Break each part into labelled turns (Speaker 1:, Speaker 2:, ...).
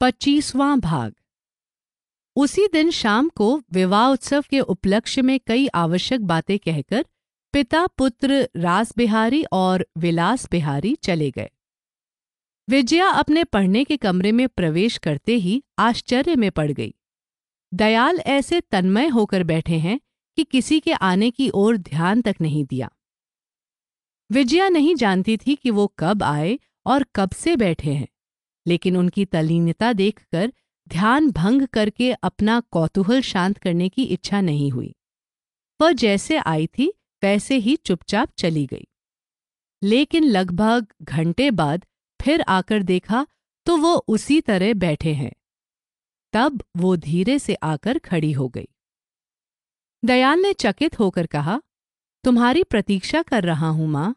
Speaker 1: पच्चीसवां भाग। उसी दिन शाम को विवाह उत्सव के उपलक्ष्य में कई आवश्यक बातें कहकर पिता, पुत्र, रास बिहारी और विलास बिहारी चले गए। विजया अपने पढ़ने के कमरे में प्रवेश करते ही आश्चर्य में पड़ गई। दयाल ऐसे तन्मय होकर बैठे हैं कि किसी के आने की ओर ध्यान तक नहीं दिया। विजया नहीं जानती थी कि वो कब आए और कब से बैठे हैं। लेकिन उनकी तलीनता देखकर ध्यान भंग करके अपना कौतूहल शांत करने की इच्छा नहीं हुई। वह जैसे आई थी, वैसे ही चुपचाप चली गई। लेकिन लगभग घंटे बाद फिर आकर देखा तो वो उसी तरह बैठे हैं। तब वो धीरे से आकर खड़ी हो गई। दयाल ने चकित होकर कहा, तुम्हारी प्रतीक्षा कर रहा हूँ माँ।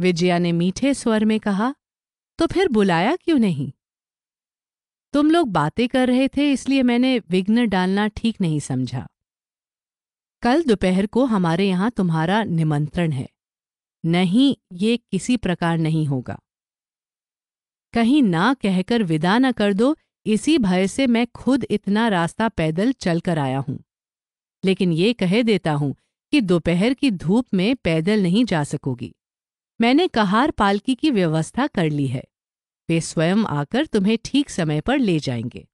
Speaker 1: विजया ने मीठे स्वर में कहा तो फिर बुलाया क्यों नहीं? तुम लोग बातें कर रहे थे, इसलिए मैंने विघ्न डालना ठीक नहीं समझा। कल दोपहर को हमारे यहाँ तुम्हारा निमंत्रण है। नहीं, ये किसी प्रकार नहीं होगा। कहीं ना कहकर विदा न कर दो, इसी भय से मैं खुद इतना रास्ता पैदल चलकर आया हूँ। लेकिन ये कह देता हूँ कि दोपहर की धूप में पैदल नहीं जा सकोगी। मैंने कहार पालकी की व्यवस्था कर ली है। वे स्वयं आकर तुम्हें ठीक समय पर ले जाएँगे।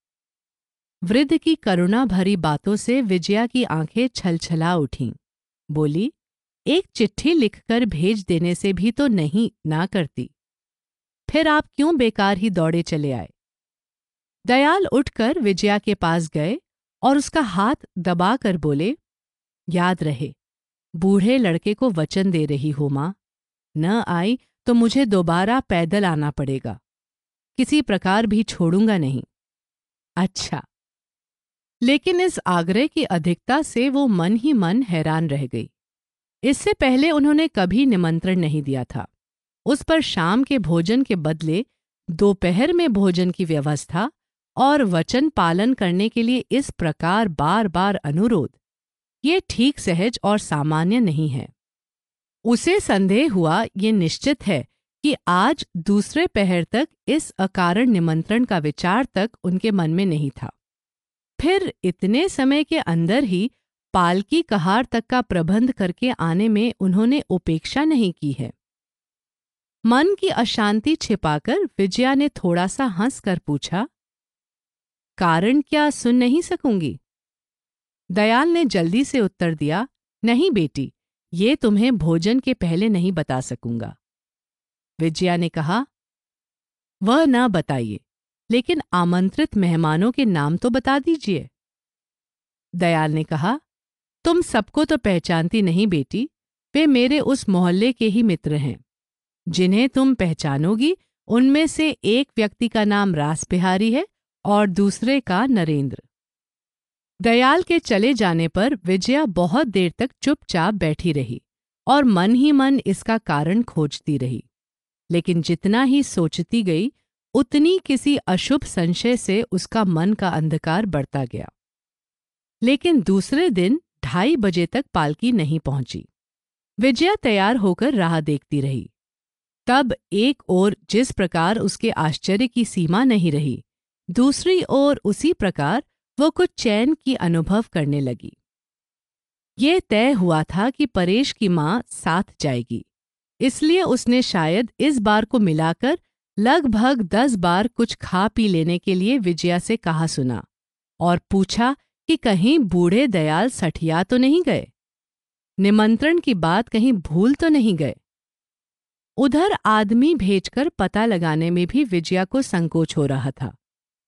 Speaker 1: वृद्ध की करुणा भरी बातों से विजया की आँखें छलछला उठीं। बोली, एक चिट्ठी लिखकर भेज देने से भी तो नहीं ना करती। फिर आप क्यों बेकार ही दौड़े चले आए? दयाल उठकर विजया के पास गए और उसका हाथ दबाकर बोले, याद रहे, बूढ़े लड़के को वचन दे रही हो माँ। न आई तो मुझे दोबारा पैदल आना पड़ेगा। किसी प्रकार भी छोड़ूँगा नहीं। अच्छा। लेकिन इस आग्रह की अधिकता से वो मन ही मन हैरान रह गई। इससे पहले उन्होंने कभी निमंत्रण नहीं दिया था। उस पर शाम के भोजन के बदले दोपहर में भोजन की व्यवस्था और वचन पालन करने के लिए इस प्रकार बार बार अनुरोध, ये ठीक सहज और सामान्य नहीं है। उसे संदेह हुआ, ये निश्चित है कि आज दूसरे पहर तक इस अकारण निमंत्रण का विचार तक उनके मन में नहीं था। फिर इतने समय के अंदर ही पालकी कहार तक का प्रबंध करके आने में उन्होंने उपेक्षा नहीं की है। मन की अशांति छिपाकर विजया ने थोड़ा सा हंसकर पूछा, कारण क्या सुन नहीं सकूँगी? दयाल ने जल्दी से उत्तर दिया, नहीं बेटी ये तुम्हें भोजन के पहले नहीं बता सकूँगा। विजया ने कहा, वह न बताइए, लेकिन आमंत्रित मेहमानों के नाम तो बता दीजिए। दयाल ने कहा, तुम सबको तो पहचानती नहीं बेटी, वे मेरे उस मोहल्ले के ही मित्र हैं। जिन्हें तुम पहचानोगी, उनमें से एक व्यक्ति का नाम रास बिहारी है और दूसरे का नरेंद्र। दयाल के चले जाने पर विजया बहुत देर तक चुपचाप बैठी रही और मन ही मन इसका कारण खोजती रही। लेकिन जितना ही सोचती गई, उतनी किसी अशुभ संशय से उसका मन का अंधकार बढ़ता गया। लेकिन दूसरे दिन ढाई बजे तक पालकी नहीं पहुँची। विजया तैयार होकर राह देखती रही। तब एक ओर जिस प्रकार उसके आश्चर्य की सीमा नहीं रही, दूसरी ओर उसी प्रकार वो कुछ चैन की अनुभव करने लगी। ये तय हुआ था कि परेश की माँ साथ जाएगी, इसलिए उसने शायद इस बार को मिलाकर लगभग दस बार कुछ खा पी लेने के लिए विजया से कहा सुना और पूछा कि कहीं बूढ़े दयाल सठिया तो नहीं गए? निमंत्रण की बात कहीं भूल तो नहीं गए? उधर आदमी भेजकर पता लगाने में भी विजया को संकोच हो रहा था,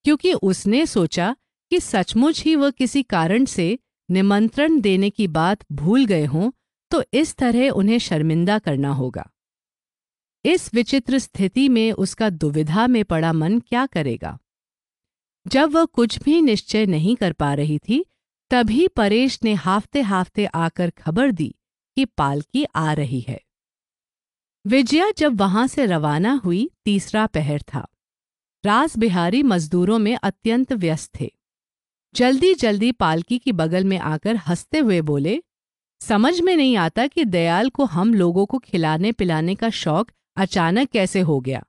Speaker 1: क्योंकि उसने सोचा कि सचमुच ही वह किसी कारण से निमंत्रण देने की बात भूल गए हों तो इस तरह उन्हें शर्मिंदा करना होगा। इस विचित्र स्थिति में उसका दुविधा में पड़ा मन क्या करेगा? जब वह कुछ भी निश्चय नहीं कर पा रही थी, तभी परेश ने हाफते हाफते आकर खबर दी कि पालकी आ रही है। विजया जब वहाँ से रवाना हुई, तीसरा पहर था। रास बिहारी मजदूरों में अत्यंत व्यस्त थे। जल्दी जल्दी पालकी की बगल में आकर हँसते हुए बोले, समझ में नहीं आता कि दयाल को हम लोगों को खिलाने पिलाने का शौक अचानक कैसे हो गया।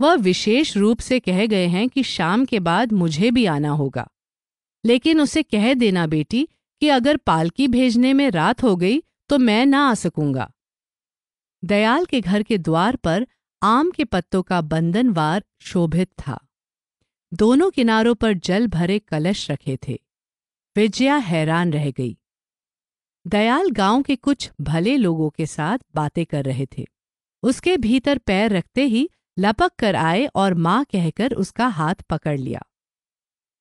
Speaker 1: वह विशेष रूप से कह गए हैं कि शाम के बाद मुझे भी आना होगा। लेकिन उसे कह देना बेटी कि अगर पालकी भेजने में रात हो गई तो मैं ना आ सकूँगा। दयाल के घर के द्वार पर आम के पत्तों का बंधनवार शोभित था। दोनों किनारों पर जल भरे कलश रखे थे। विजया हैरान रह गई। दयाल गाँव के कुछ भले लोगों के साथ बातें कर रहे थे। उसके भीतर पैर रखते ही लपक कर आए और माँ कहकर उसका हाथ पकड़ लिया।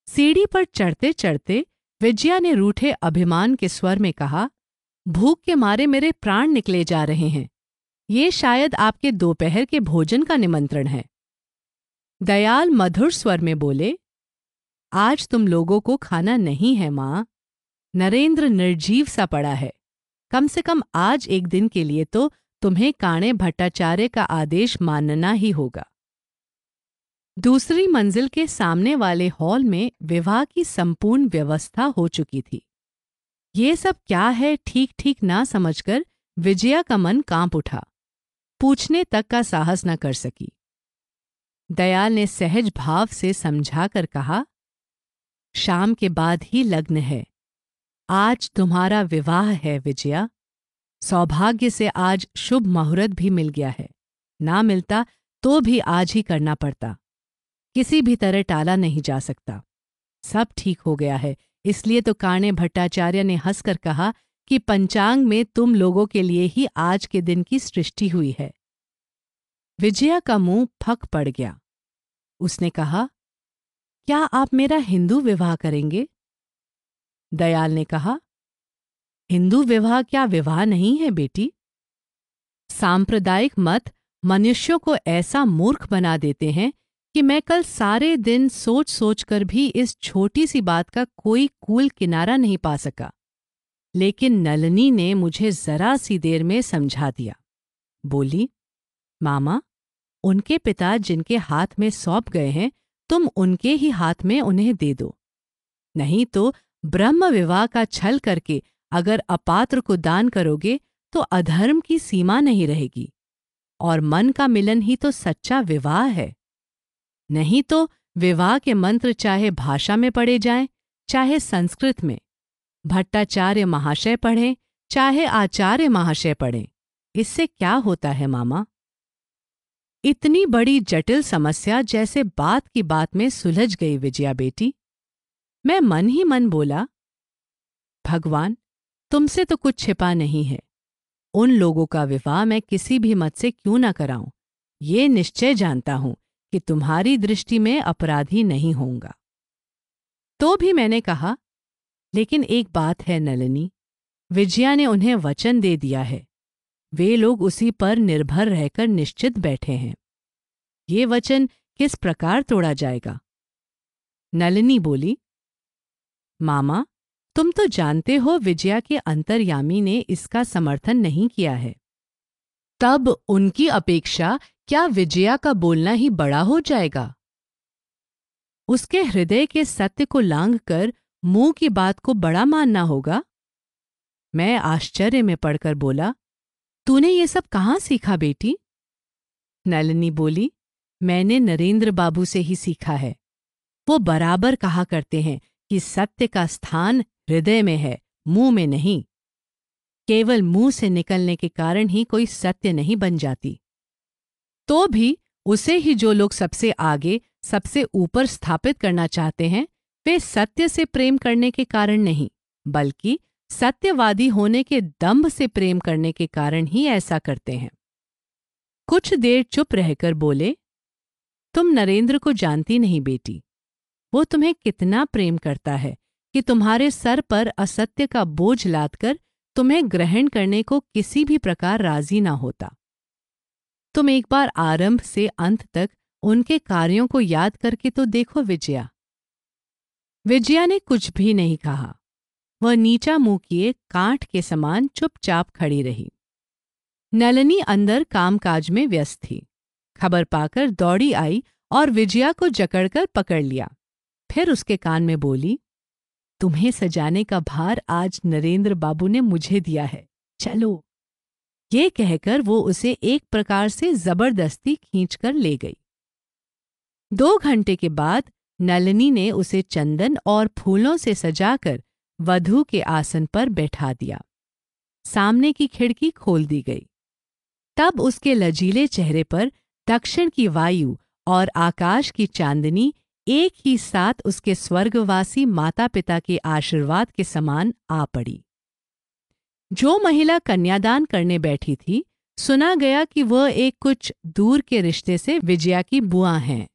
Speaker 1: सीढ़ी पर चढ़ते चढ़ते विजया ने रूठे अभिमान के स्वर में कहा, भूख के मारे मेरे प्राण निकले जा रहे हैं। ये शायद आपके दोपहर के भोजन का निमंत्रण है। दयाल मधुर स्वर में बोले, आज तुम लोगों को खाना नहीं है, माँ। नरेंद्र निर्जीव सा पड़ा है। कम से कम आज एक दिन के लिए तो तुम्हें काणे भट्टाचार्य का आदेश मानना ही होगा। दूसरी मंजिल के सामने वाले हॉल में विवाह की संपूर्ण व्यवस्था हो चुकी थी। ये सब क्या है ठीक ठीक ना समझकर विजया का मन काँप उठा। पूछने तक का साहस न कर सकी। दयाल ने सहज भाव से समझा कर कहा, शाम के बाद ही लग्न है। आज तुम्हारा विवाह है, विजया। सौभाग्य से आज शुभ मुहूर्त भी मिल गया है। ना मिलता तो भी आज ही करना पड़ता। किसी भी तरह टाला नहीं जा सकता। सब ठीक हो गया है। इसलिए तो काणे भट्टाचार्य ने हंसकर कहा कि पंचांग में तुम लोगों के लिए ही आज के दिन की सृष्टि हुई है। विजया का मुँह फक पड़ गया। उसने कहा, क्या आप मेरा हिंदू विवाह करेंगे? दयाल ने कहा, हिंदू विवाह क्या विवाह नहीं है बेटी? सांप्रदायिक मत मनुष्यों को ऐसा मूर्ख बना देते हैं कि मैं कल सारे दिन सोच सोच कर भी इस छोटी सी बात का कोई कूल किनारा नहीं पा सका। लेकिन नलनी ने मुझे जरा सी देर में समझा दिया। बोली मामा उनके पिता जिनके हाथ में सौंप गए हैं तुम उनके ही हाथ में उन्हें दे दो। नहीं तो ब्रह्म विवाह का छल करके अगर अपात्र को दान करोगे तो अधर्म की सीमा नहीं रहेगी और मन का मिलन ही तो सच्चा विवाह है। नहीं तो विवाह के मंत्र चाहे भाषा में पढ़े जाएँ, चाहे संस्कृत में भट्टाचार्य महाशय पढ़ें चाहे आचार्य महाशय पढ़ें इससे क्या होता है मामा? इतनी बड़ी जटिल समस्या जैसे बात की बात में सुलझ गई विजया बेटी। मैं मन ही मन बोला, भगवान, तुमसे तो कुछ छिपा नहीं है। उन लोगों का विवाह मैं किसी भी मत से क्यों ना कराऊं? ये निश्चय जानता हूँ कि तुम्हारी दृष्टि में अपराधी नहीं होऊँगा। तो भी मैंने कहा, लेकिन एक बात है नलिनी, विजया ने उन्हें वचन दे दिया है। वे लोग उसी पर निर्भर रहकर निश्चित बैठे हैं। ये वचन किस प्रकार तोड़ा जाएगा? नलिनी बोली, मामा, तुम तो जानते हो विजया के अंतर्यामी ने इसका समर्थन नहीं किया है। तब उनकी अपेक्षा क्या विजया का बोलना ही बड़ा हो जाएगा? उसके हृदय के सत्य को लांग कर मुँह की बात को बड़ा मानना होगा? मैं आश्चर्य में पड़कर बोला तूने ये सब कहाँ सीखा बेटी? नलिनी बोली, मैंने नरेंद्र बाबू से ही सीखा है। वो बराबर कहा करते हैं कि सत्य का स्थान हृदय में है, मुँह में नहीं। केवल मुँह से निकलने के कारण ही कोई सत्य नहीं बन जाती। तो भी उसे ही जो लोग सबसे आगे, सबसे ऊपर स्थापित करना चाहते हैं, वे सत्य से प्रेम करने के कारण नहीं, बल्कि सत्यवादी होने के दंभ से प्रेम करने के कारण ही ऐसा करते हैं। कुछ देर चुप रहकर बोले, तुम नरेंद्र को जानती नहीं बेटी। वो तुम्हें कितना प्रेम करता है कि तुम्हारे सर पर असत्य का बोझ लादकर तुम्हें ग्रहण करने को किसी भी प्रकार राज़ी ना होता। तुम एक बार आरंभ से अंत तक उनके कार्यों को याद करके तो देखो विजया। विजया ने कुछ भी नहीं कहा। वह नीचा मुँह किए कांठ के समान चुपचाप खड़ी रही। नलनी अंदर कामकाज में व्यस्त थी। खबर पाकर दौड़ी आई और विजया को जकड़कर पकड़ लिया। फिर उसके कान में बोली, तुम्हें सजाने का भार आज नरेंद्र बाबू ने मुझे दिया है। चलो। ये कहकर वो उसे एक प्रकार से ज़बरदस्ती खींचकर ले गई। दो घंटे के बाद नलिनी ने उसे चंदन और फूलों से सजाकर वधु के आसन पर बैठा दिया। सामने की खिड़की खोल दी गई। तब उसके लजीले चेहरे पर दक्षिण की वायु और आकाश की चांदनी एक ही साथ उसके स्वर्गवासी माता पिता के आशीर्वाद के समान आ पड़ी। जो महिला कन्यादान करने बैठी थी, सुना गया कि वह एक कुछ दूर के रिश्ते से विजया की बुआ हैं।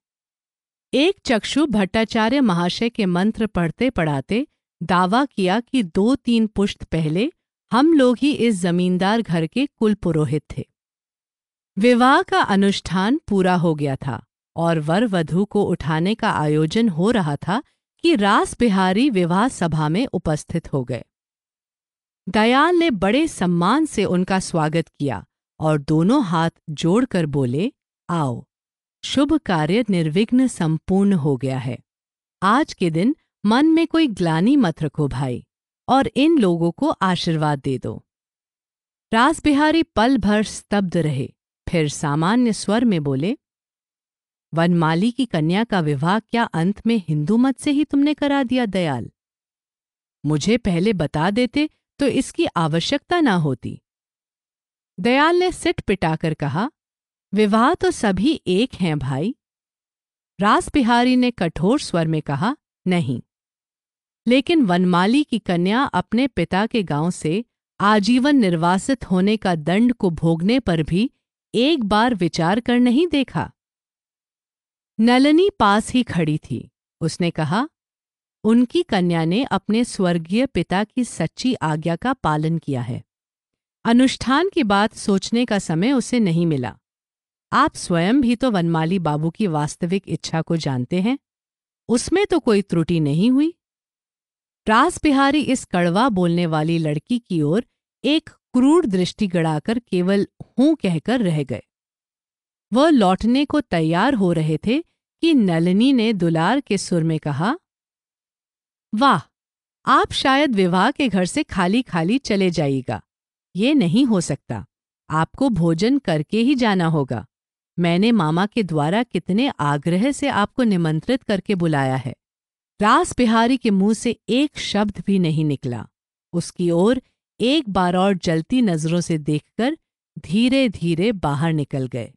Speaker 1: एक चक्षु भट्टाचार्य महाशय के मंत्र पढ़ते पढ़ाते दावा किया कि दो तीन पुश्त पहले हम लोग ही इस जमींदार घर के कुल पुरोहित थे। विवाह का अनुष्ठान पूरा हो गया था और वर वधु को उठाने का आयोजन हो रहा था कि रास बिहारी विवाह सभा में उपस्थित हो गए। दयाल ने बड़े सम्मान से उनका स्वागत किया और दोनों हाथ जोड़कर बोले, आओ, शुभ कार्य निर्विघ्न संपूर्ण हो गया है। आज के दिन मन में कोई ग्लानी मत रखो भाई, और इन लोगों को आशीर्वाद दे दो। रास बिहारी पल भर स्तब्ध रहे, फिर सामान्य स्वर में बोले, वनमाली की कन्या का विवाह क्या अंत में हिंदू मत से ही तुमने करा दिया दयाल? मुझे पहले बता देते तो इसकी आवश्यकता ना होती। दयाल ने सिट पिटाकर कहा, विवाह तो सभी एक हैं भाई। रास बिहारी ने कठोर स्वर में कहा, नहीं लेकिन वनमाली की कन्या अपने पिता के गाँव से आजीवन निर्वासित होने का दंड को भोगने पर भी एक बार विचार कर नहीं देखा। नलनी पास ही खड़ी थी। उसने कहा, उनकी कन्या ने अपने स्वर्गीय पिता की सच्ची आज्ञा का पालन किया है। अनुष्ठान की बात सोचने का समय उसे नहीं मिला। आप स्वयं भी तो वनमाली बाबू की वास्तविक इच्छा को जानते हैं। उसमें तो कोई त्रुटि नहीं हुई। रास बिहारी इस कड़वा बोलने वाली लड़की की ओर एक क्रूर दृष्टि गड़ाकर केवल हूँ कहकर रह गए। वह लौटने को तैयार हो रहे थे कि नलिनी ने दुलार के सुर में कहा, वाह, आप शायद विवाह के घर से खाली खाली चले जाइएगा। ये नहीं हो सकता। आपको भोजन करके ही जाना होगा। मैंने मामा के द्वारा कितने आग्रह से आपको निमंत्रित करके बुलाया है। रास बिहारी के मुँह से एक शब्द भी नहीं निकला। उसकी ओर एक बार और जलती नज़रों से देखकर धीरे धीरे बाहर निकल गए।